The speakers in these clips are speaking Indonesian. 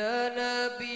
نبي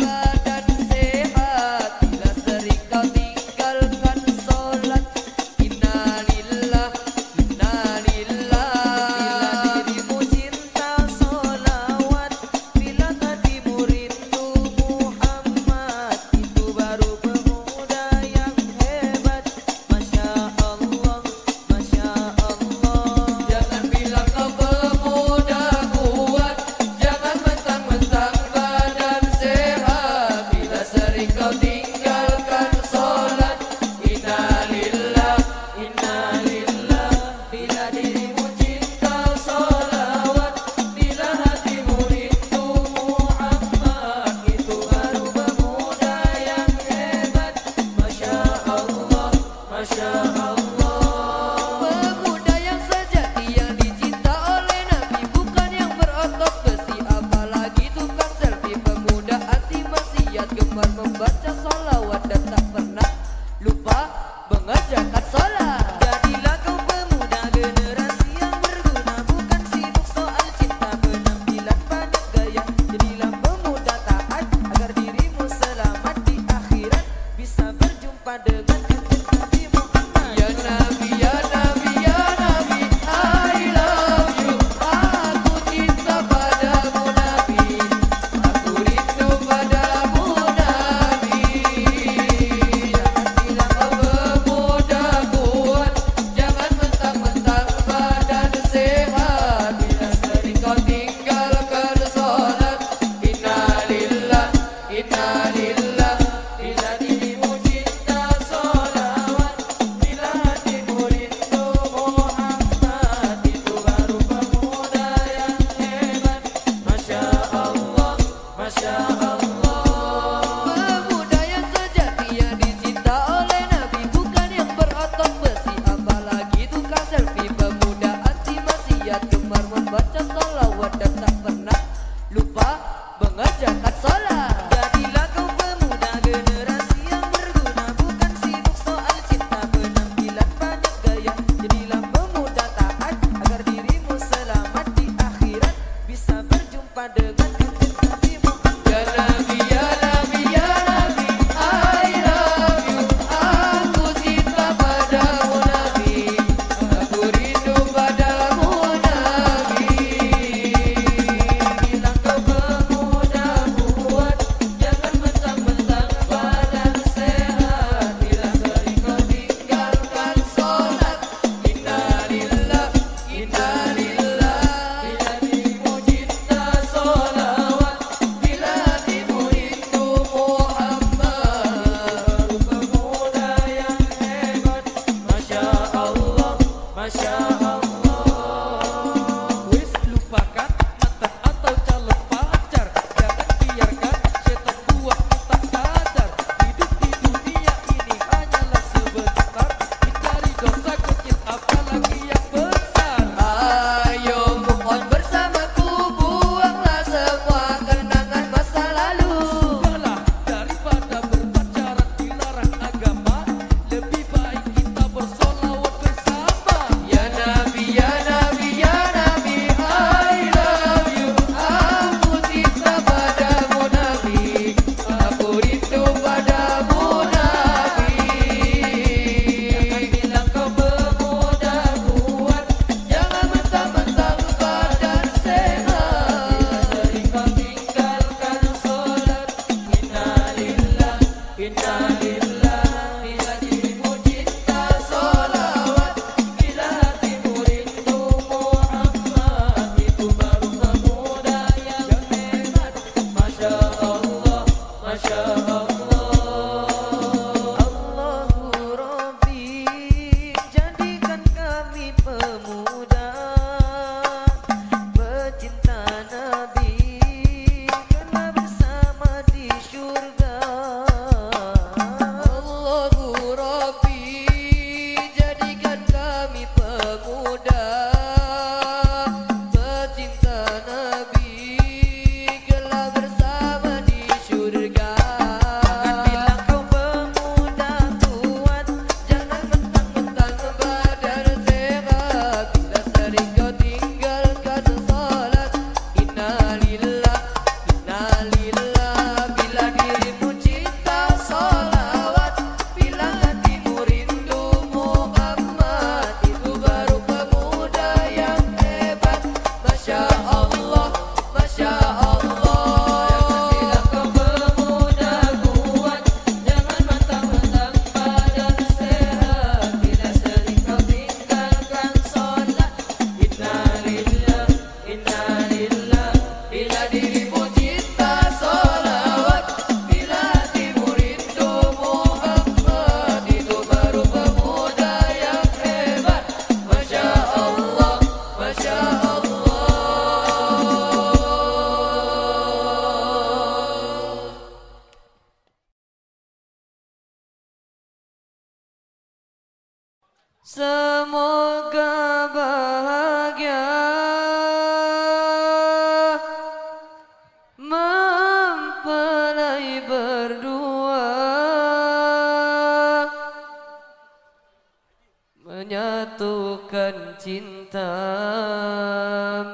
Menyatukan cinta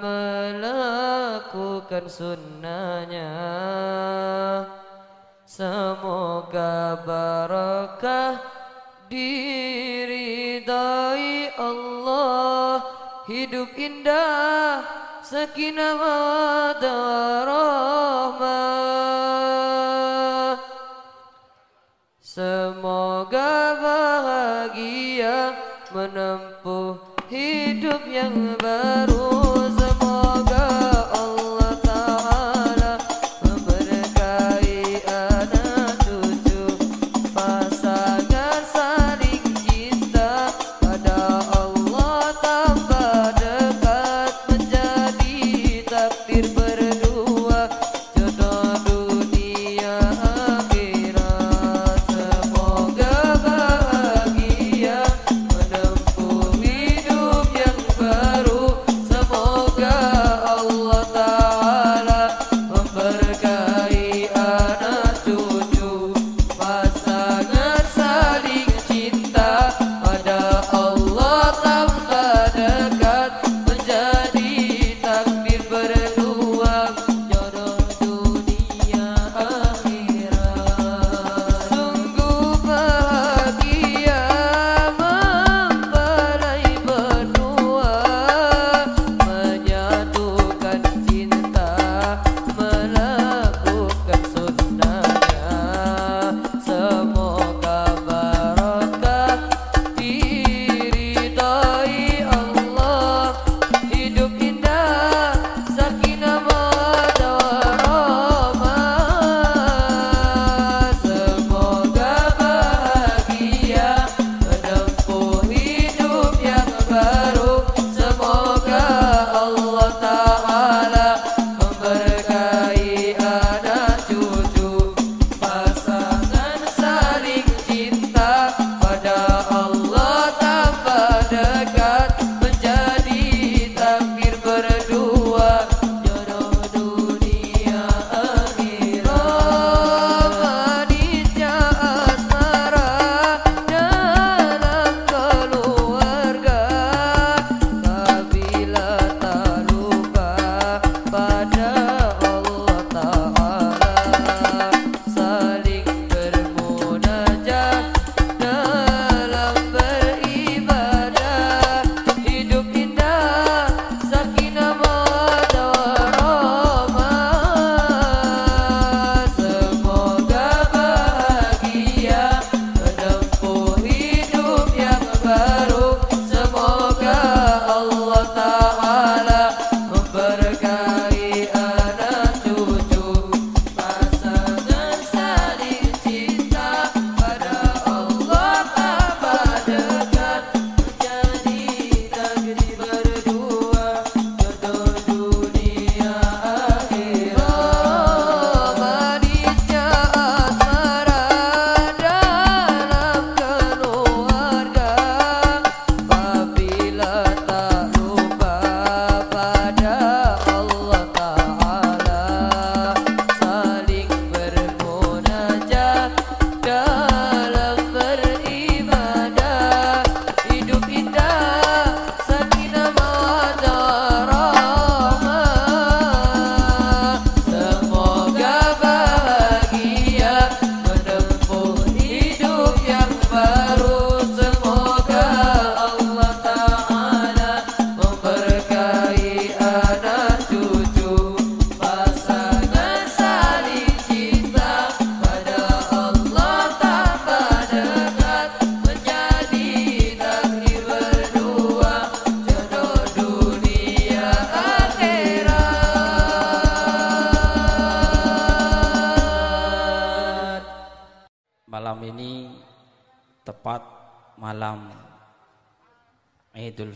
melakukan sunnahnya. Semoga barakah diridai Allah. Hidup indah sakinah mawaddah rahmah semoga hidup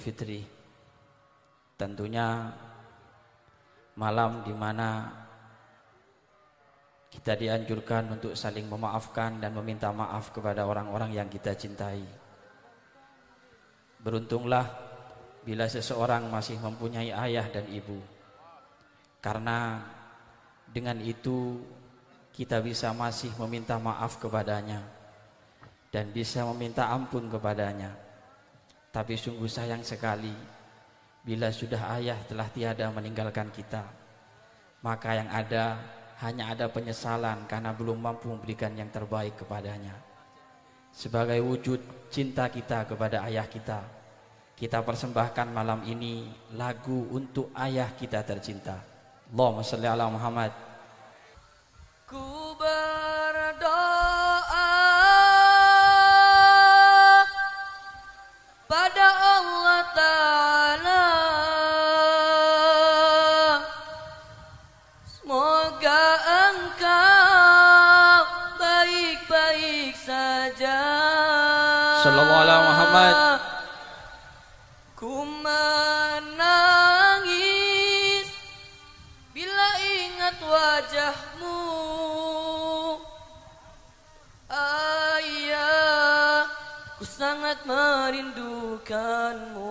Fitri. Tentunya malam di mana kita dianjurkan untuk saling memaafkan dan meminta maaf kepada orang-orang yang kita cintai. Beruntunglah bila seseorang masih mempunyai ayah dan ibu. Karena dengan itu kita bisa masih meminta maaf kepadanya dan bisa meminta ampun kepadanya. Tapi sungguh sayang sekali bila sudah ayah telah tiada meninggalkan kita. Maka yang ada hanya ada penyesalan karena belum mampu memberikan yang terbaik kepadanya. Sebagai wujud cinta kita kepada ayah kita, kita persembahkan malam ini lagu untuk ayah kita tercinta. Allahumma salli ala Muhammad. Ku berdoa merindukanmu Sallallahu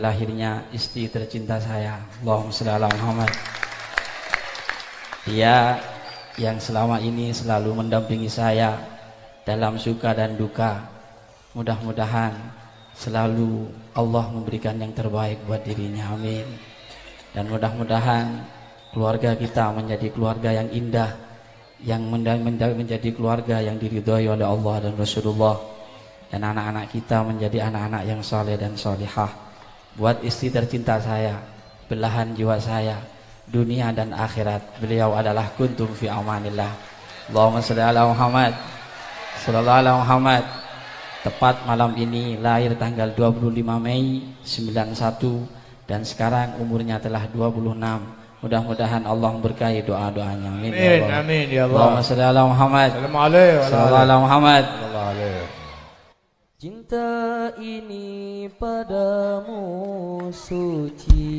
lahirnya istri tercinta saya Allahumma sholli Muhammad. Dia yang selama ini selalu mendampingi saya dalam suka dan duka. Mudah-mudahan selalu Allah memberikan yang terbaik buat dirinya amin. Dan mudah-mudahan keluarga kita menjadi keluarga yang indah yang menjadi keluarga yang diridhoi oleh Allah dan Rasulullah. Dan anak-anak kita menjadi anak-anak yang soleh dan solihah buat istri tercinta saya belahan jiwa saya dunia dan akhirat. Beliau adalah kuntum fi amanillah. Allahumma salli ala Muhammad. Sallallahu ala Muhammad. Tepat malam ini lahir tanggal 25 Mei 91 dan sekarang umurnya telah 26 mudah-mudahan Allah memberkahi doa-doanya. Amin, ya Amin, Allah. amin ya Allahumma Allah. salli ala Muhammad. Sallallahu ala Muhammad. Sallallahu alaihi Cinta ini padamu suci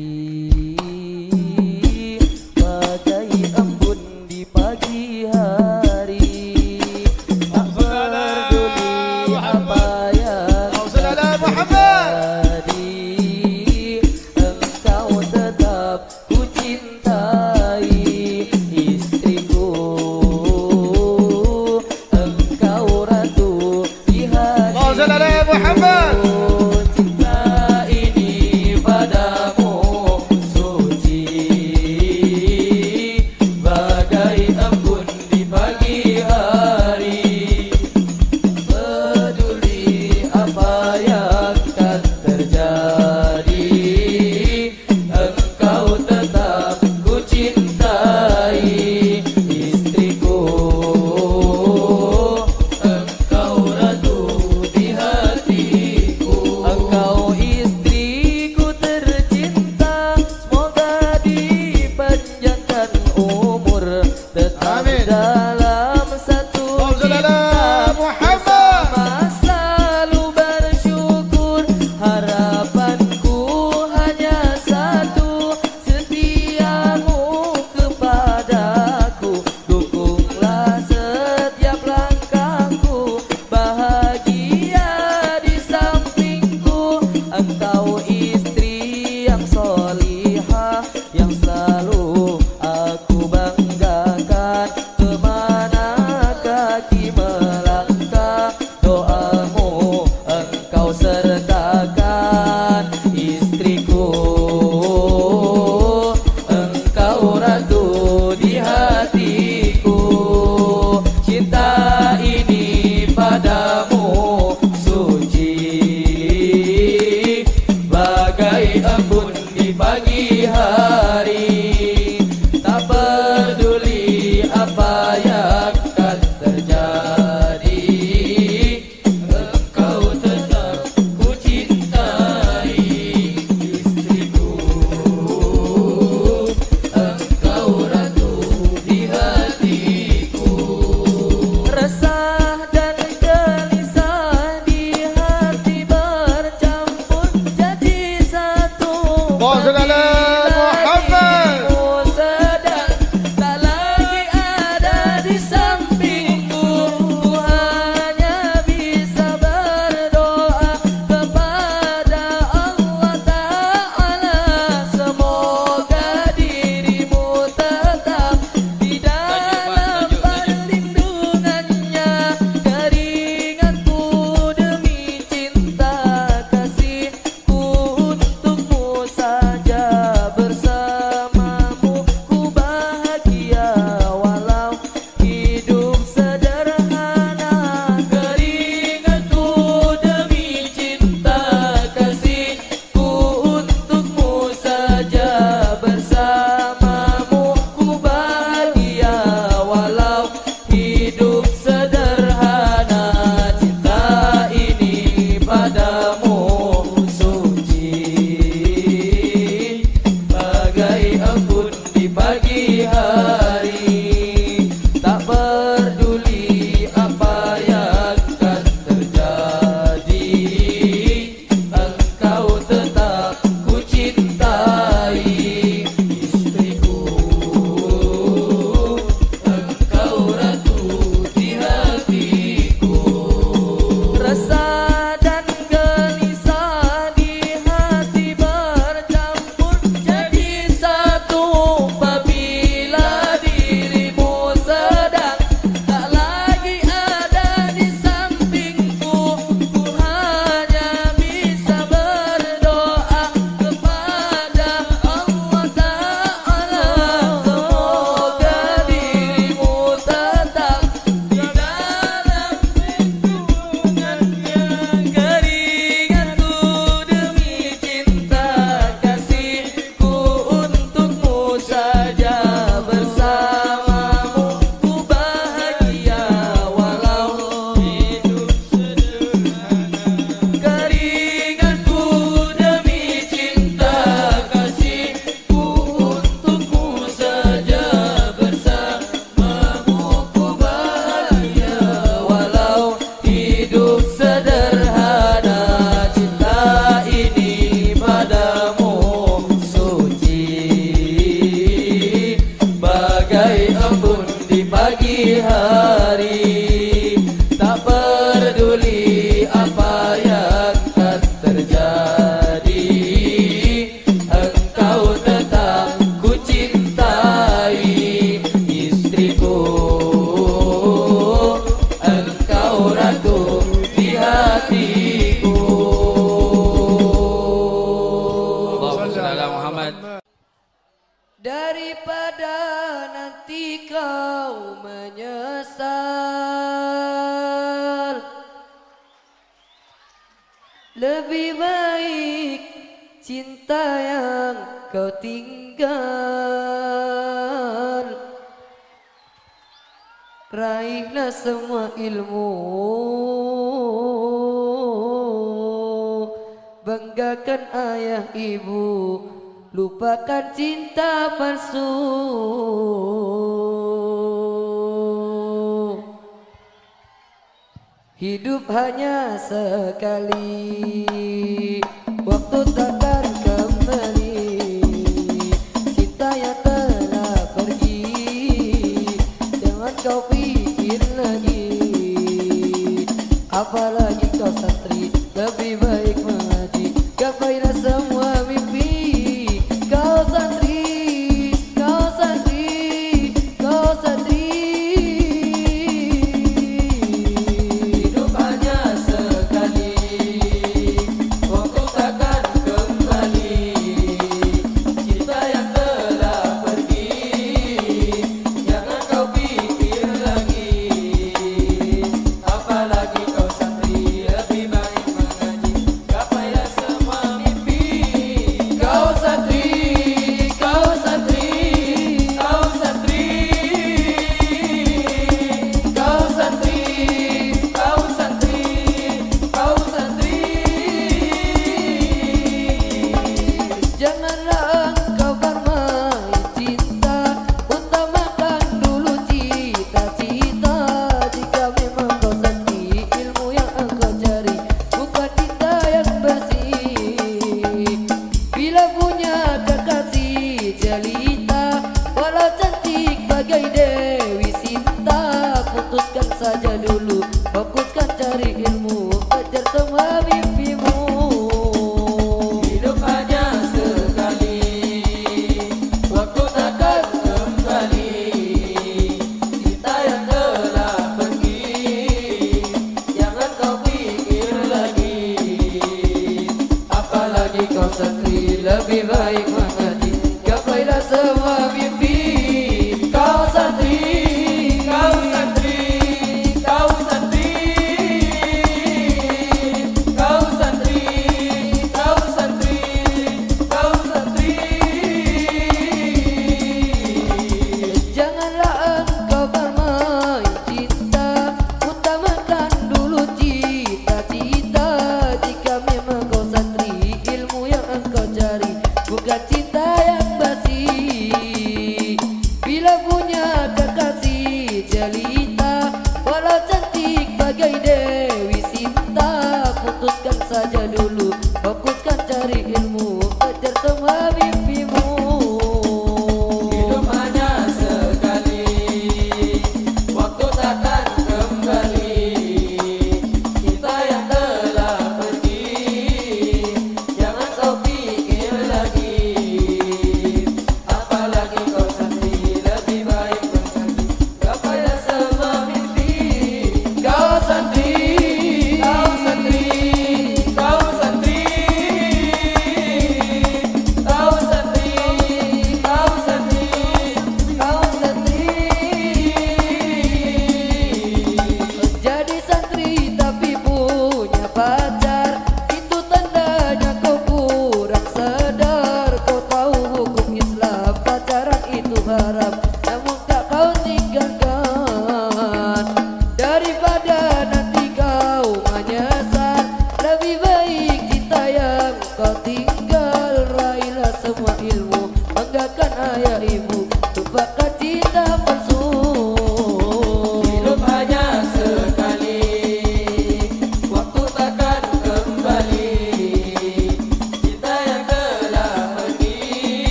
快乐。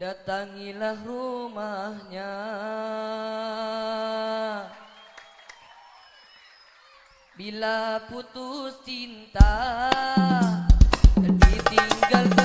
Datangilah rumahnya. Bila putus cinta Dan ditinggal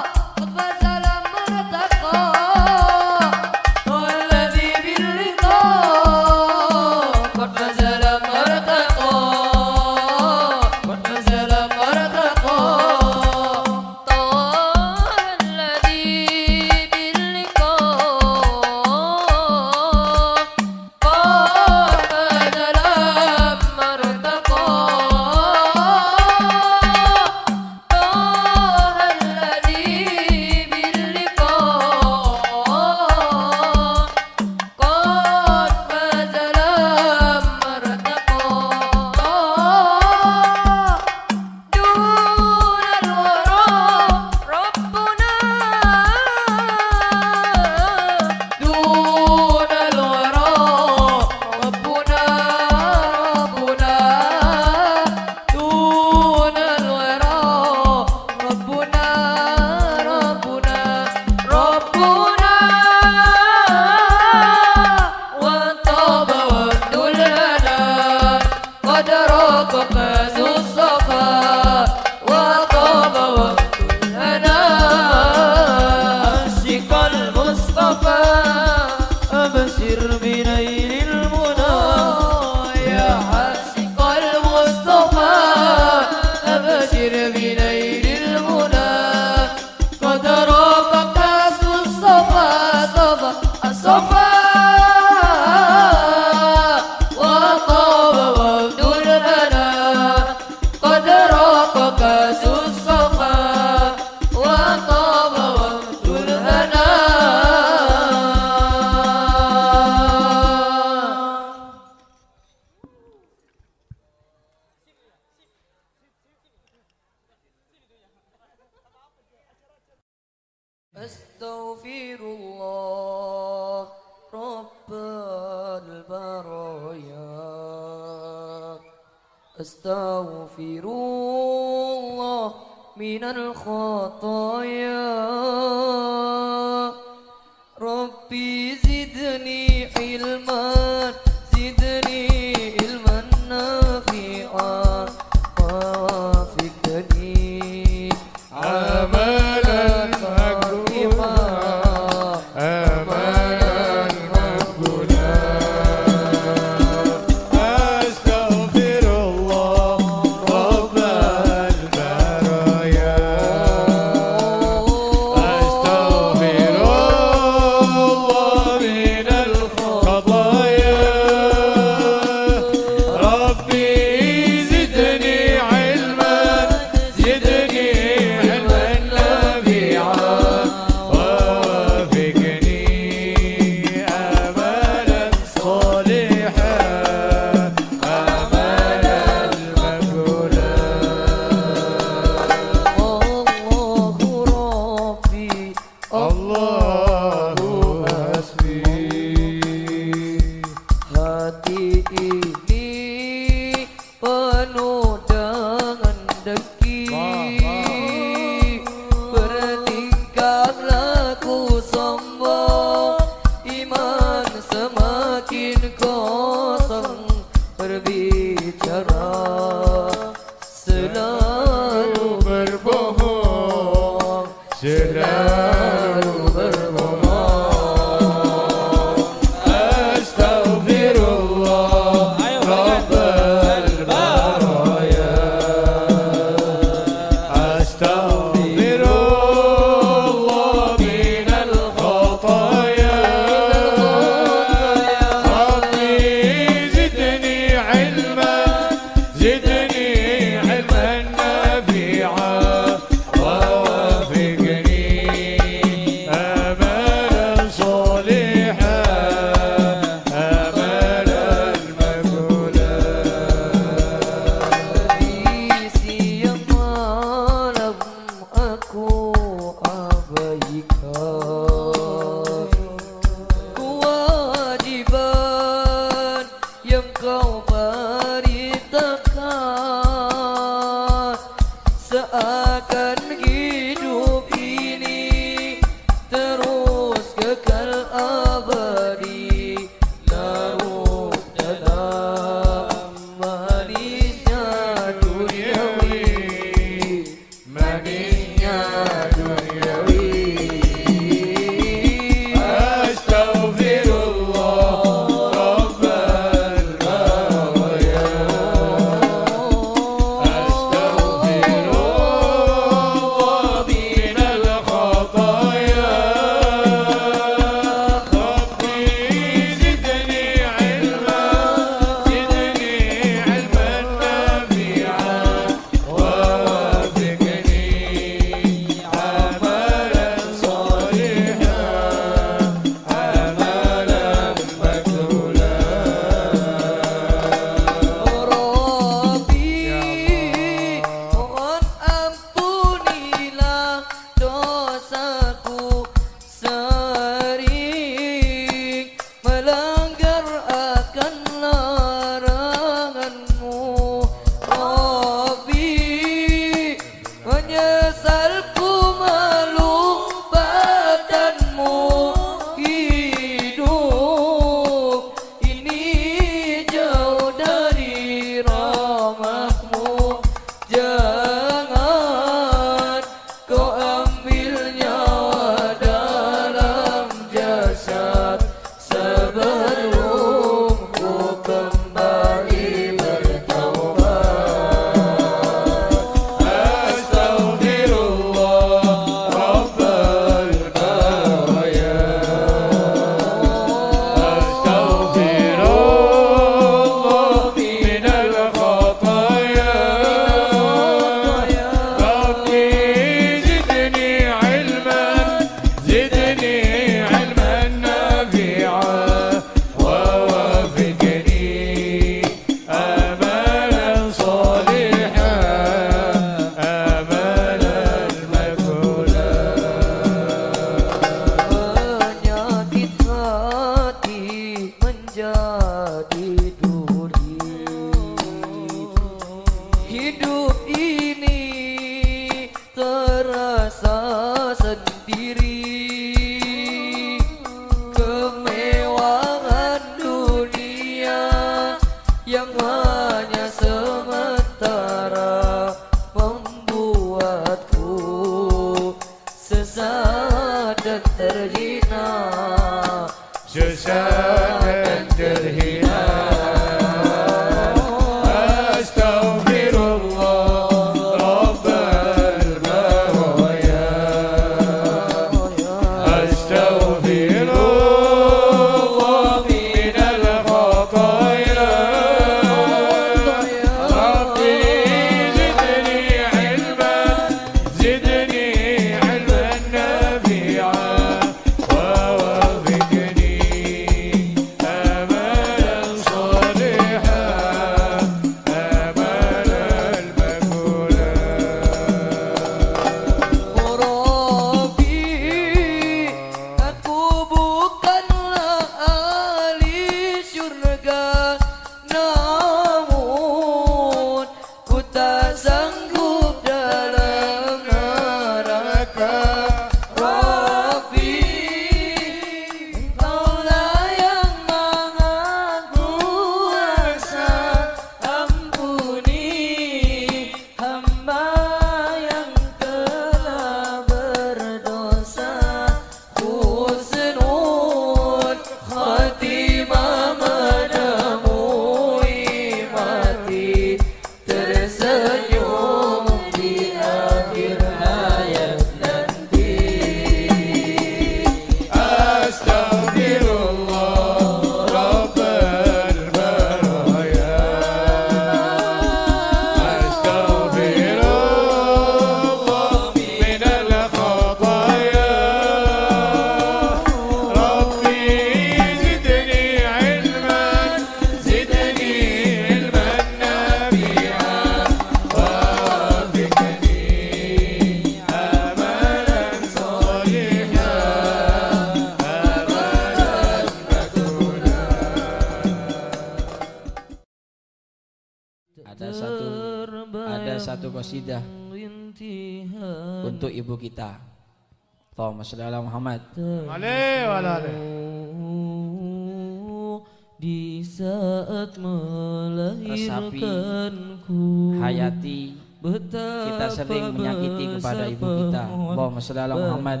sering menyakiti kepada ibu kita Allahumma sholli ala Muhammad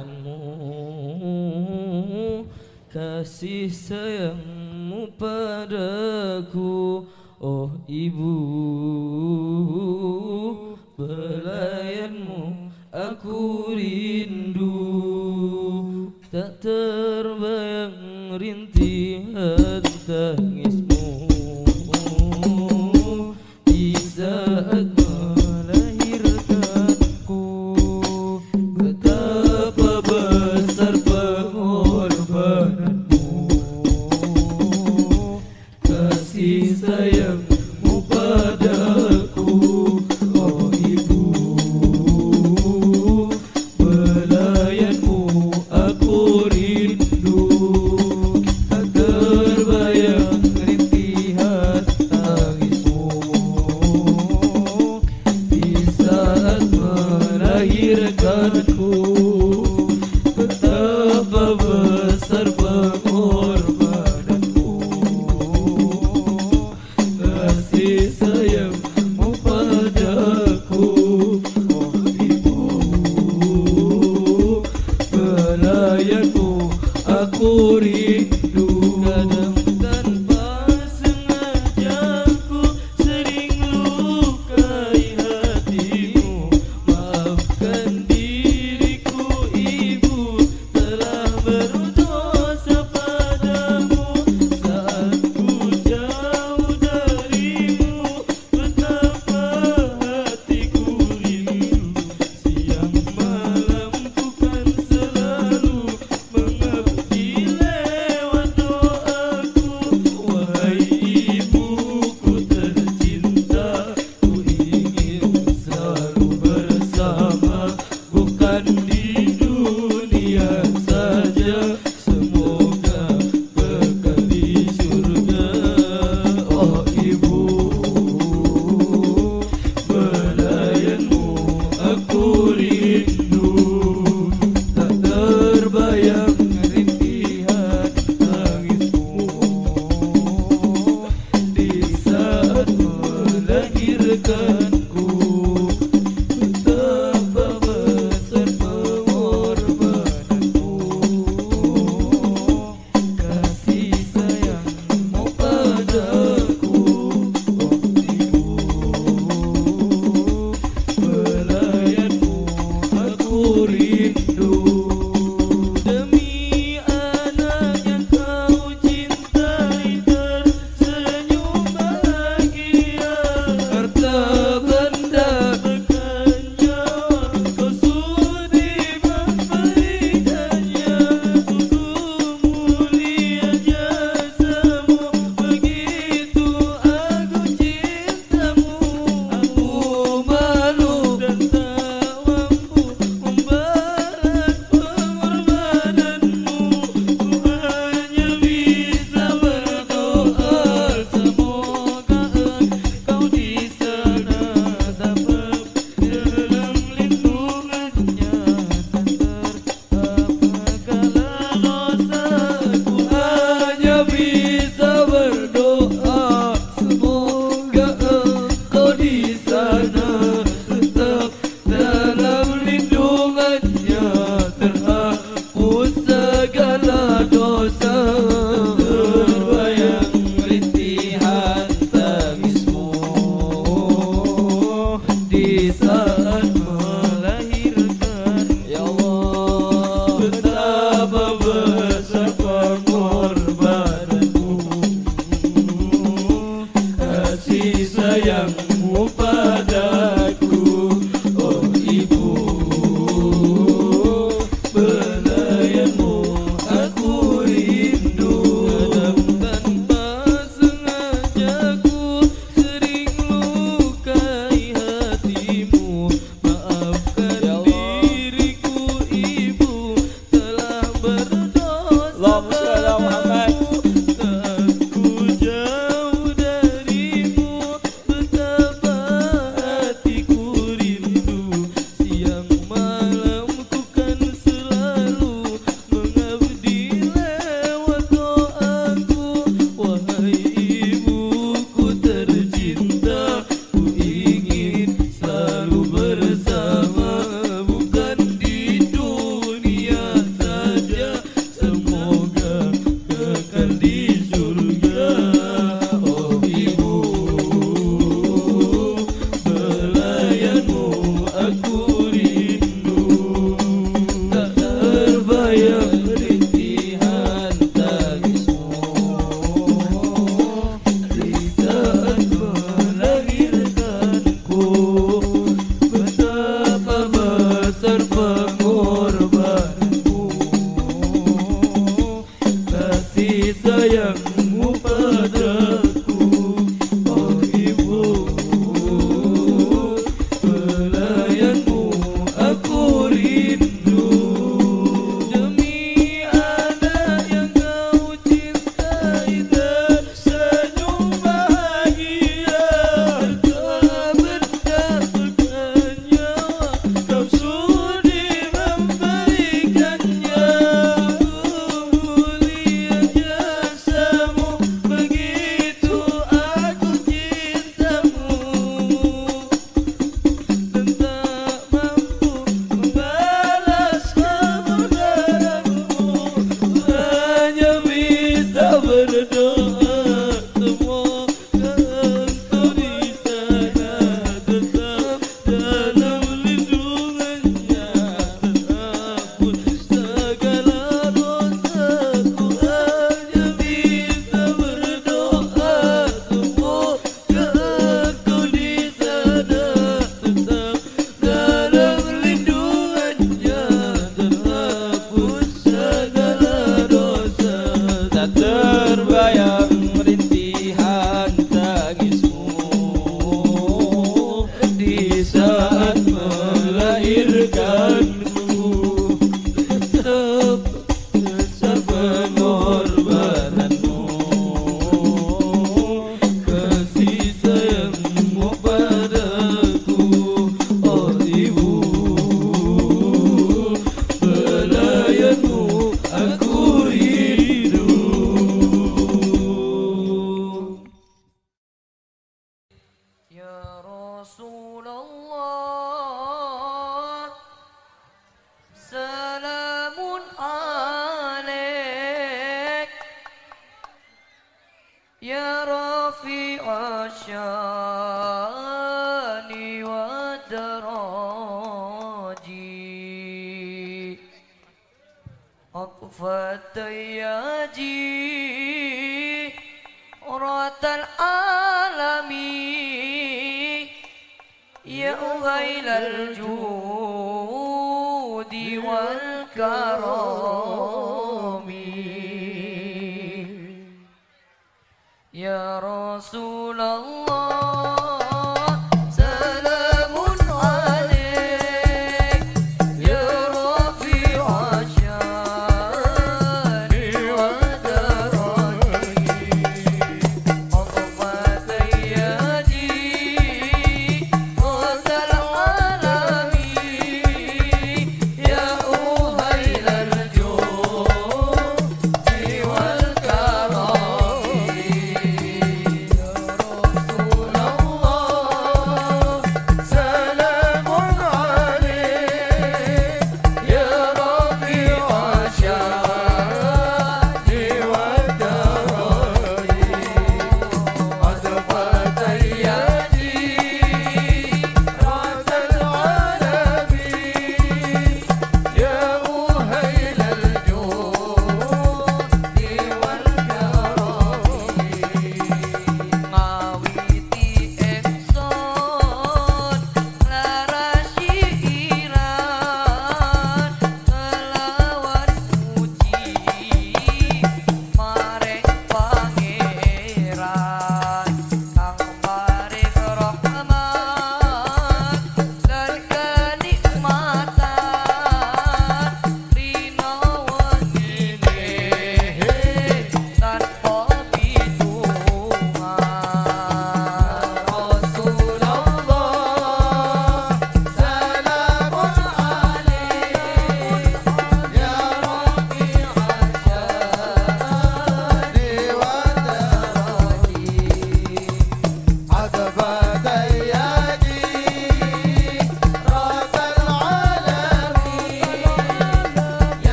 kasih sayangmu padaku oh ibu belayanmu aku rindu tak terbayang rintihan.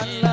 la la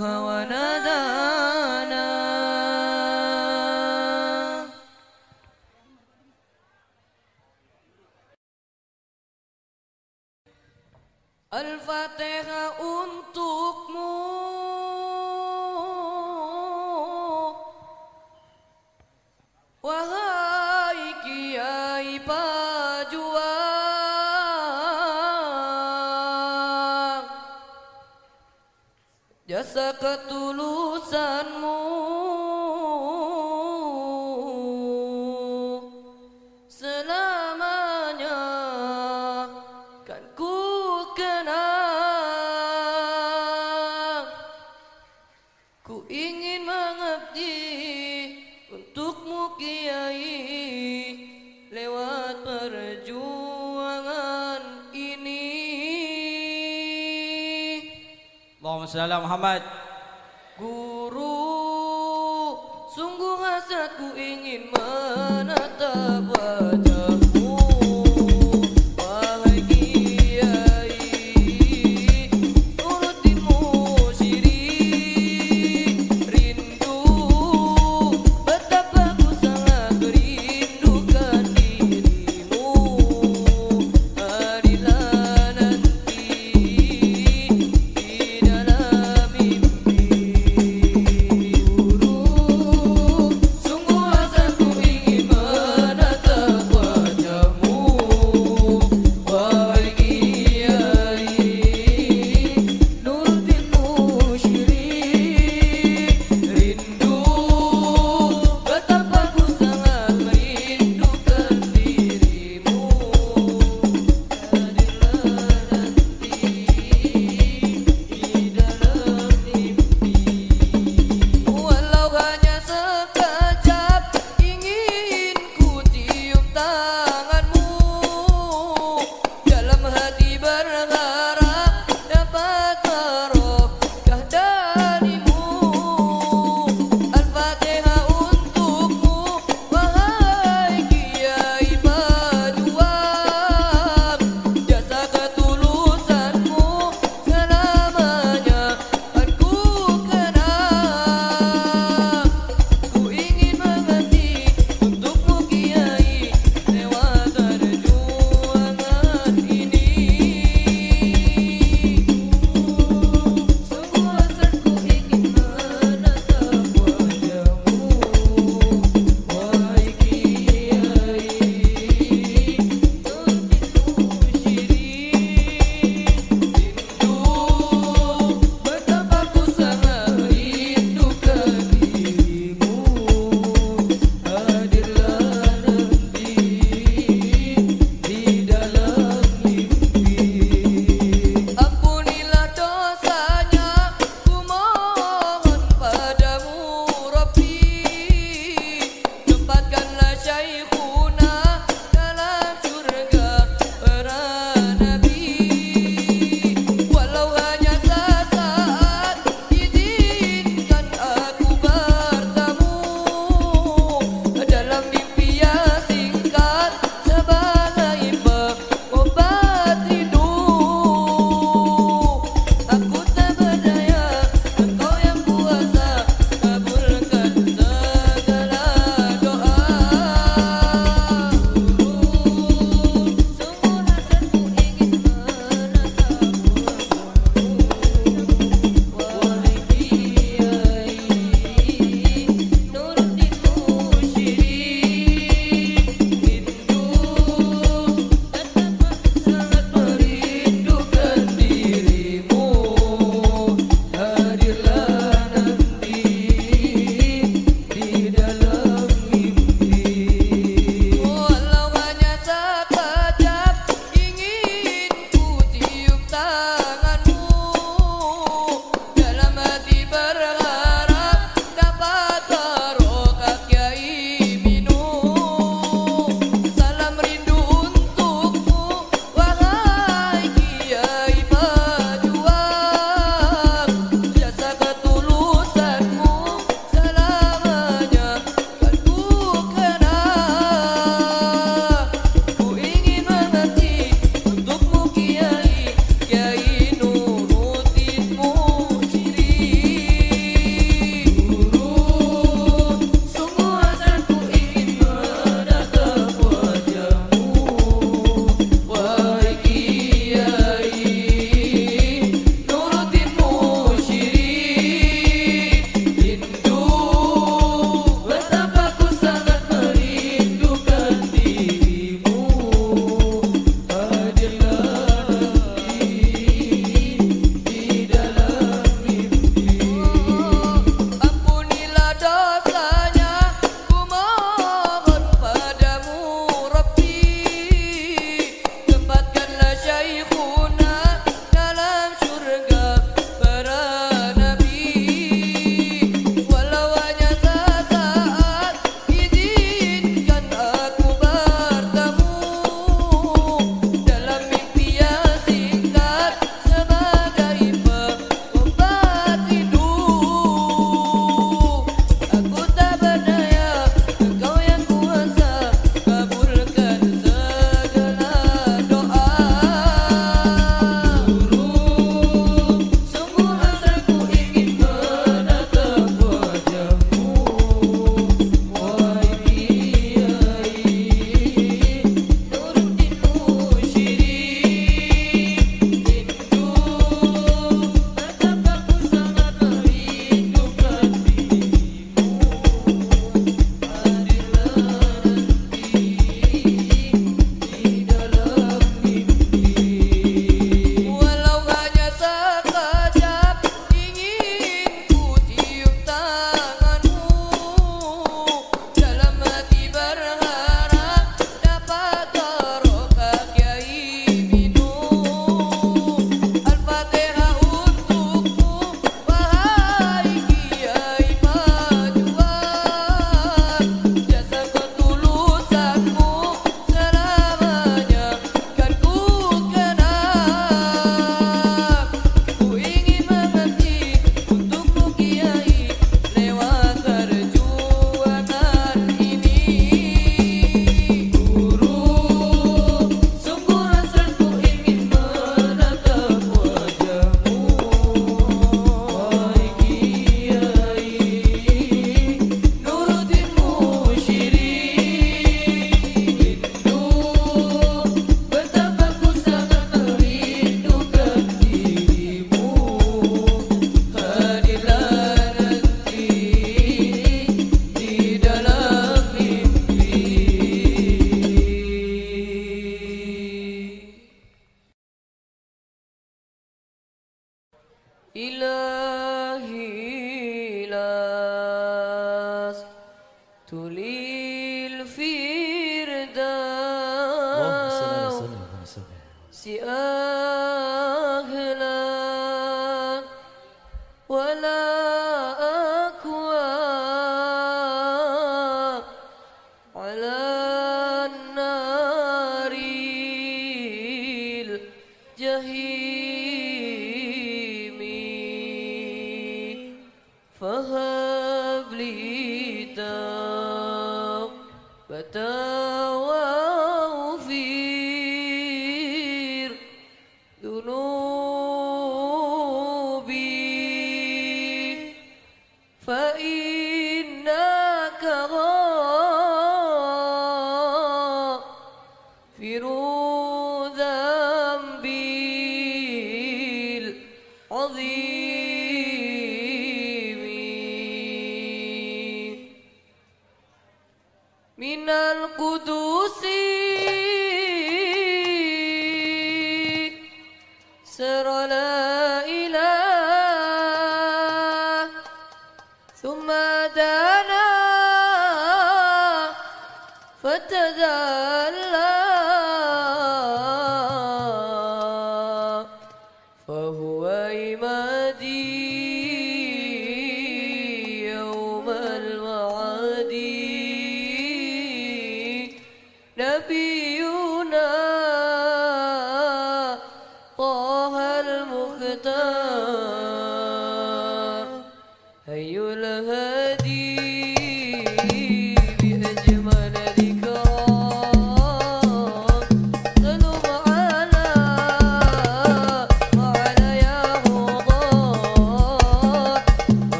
الله ونادانا. الفاتحة Muhammad.